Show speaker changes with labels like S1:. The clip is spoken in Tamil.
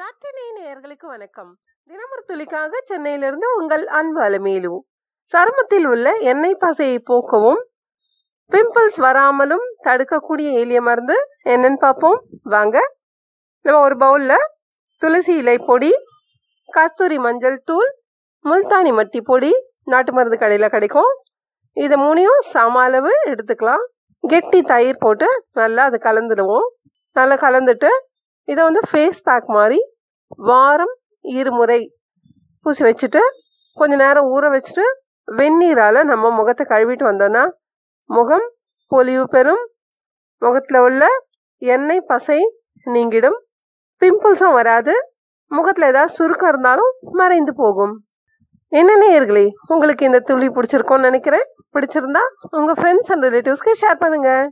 S1: லாட்டினை நேயர்களுக்கு வணக்கம். தினமொரு துளிக்காக சென்னையிலிருந்து உங்கள் அன்பு அலமேலு. சருமத்தில் உள்ள எண்ணெய் பசையை போக்கவும் பிம்பிள்ஸ் வராமலும் தடுக்கக்கூடிய எளிய மருந்து என்னன்னு பார்ப்போம். வாங்க. நம்ம ஒரு பவுலில் துளசி இலை பொடி கஸ்தூரி மஞ்சள் தூள் முல்தானி மட்டி பொடி நாட்டு மருந்து கடையில் கிடைக்கும். இதை மூணையும் சம அளவு எடுத்துக்கலாம். கெட்டி தயிர் போட்டு நல்லா அதை கலந்துடுவோம். நல்லா கலந்துட்டு இதை வந்து ஃபேஸ் பேக் மாதிரி வாரம் இருமுறை பூசி வச்சுட்டு கொஞ்சம் நேரம் ஊற வச்சுட்டு வெந்நீரால் நம்ம முகத்தை கழுவிட்டு வந்தோன்னா முகம் பொலிவு பெறும். முகத்தில் உள்ள எண்ணெய் பசை நீங்கிடும். பிம்பிள்ஸும் வராது. முகத்தில் ஏதாவது சுருக்கம் இருந்தாலும் மறைந்து போகும். என்ன நேயர்களே உங்களுக்கு இந்த துளி பிடிச்சிருக்கோன்னு நினைக்கிறேன். பிடிச்சிருந்தா உங்கள் ஃப்ரெண்ட்ஸ் அண்ட் ரிலேட்டிவ்ஸ்க்கு ஷேர் பண்ணுங்கள்